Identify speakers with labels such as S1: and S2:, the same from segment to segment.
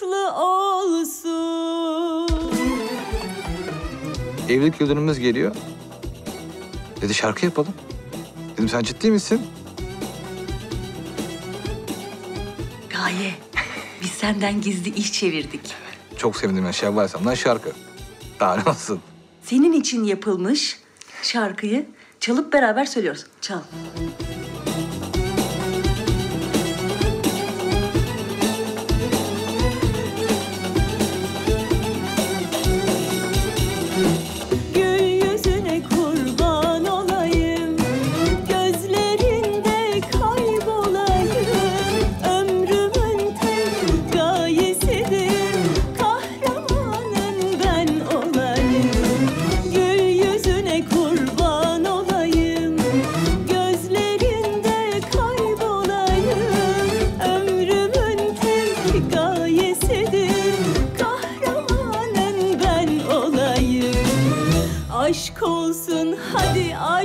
S1: kutlu olsun.
S2: Evlilik yıl dönümümüz geliyor. Dedi şarkı yapalım. Dedim sen ciddi misin?
S3: Gaye, biz senden gizli iş çevirdik.
S2: Çok sevindim ben Şevval Sam'dan şarkı. Daha ne olsun?
S3: Senin için yapılmış şarkıyı çalıp beraber söylüyoruz. Çal.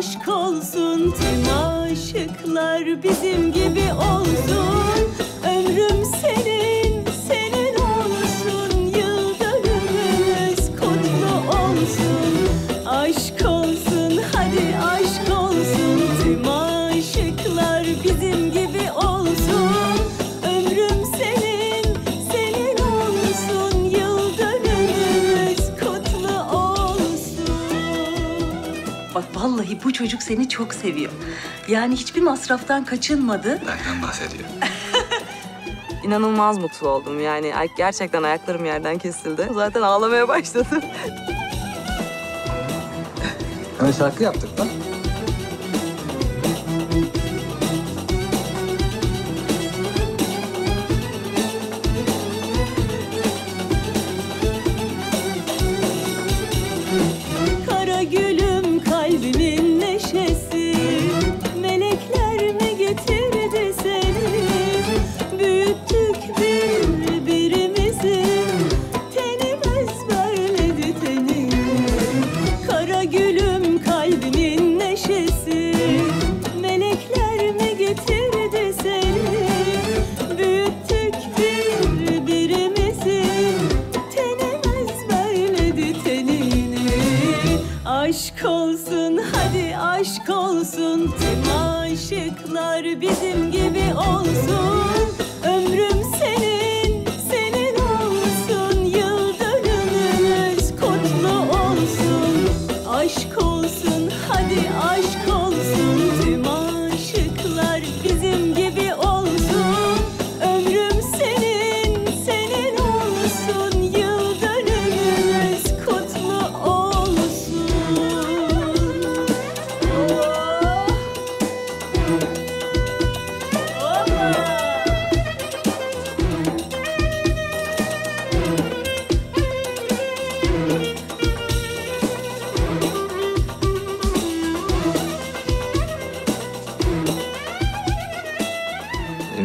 S1: Aşk olsun Tüm aşıklar bizim gibi olsun. Ömrüm senin
S3: vallahi bu çocuk seni çok seviyor. Yani hiçbir masraftan kaçınmadı.
S2: Benden bahsediyor.
S4: İnanılmaz mutlu oldum. Yani ay- gerçekten ayaklarım yerden kesildi. Zaten ağlamaya başladım.
S2: Hemen şarkı yaptık lan.
S1: Aşk olsun hadi aşk olsun. Tüm aşıklar bizim gibi olsun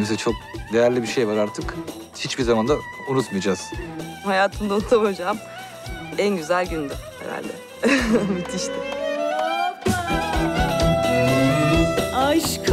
S2: Elimizde çok değerli bir şey var artık. Hiçbir zaman da unutmayacağız.
S4: Hayatımda unutamayacağım en güzel gündü herhalde. Müthişti.
S1: Aşk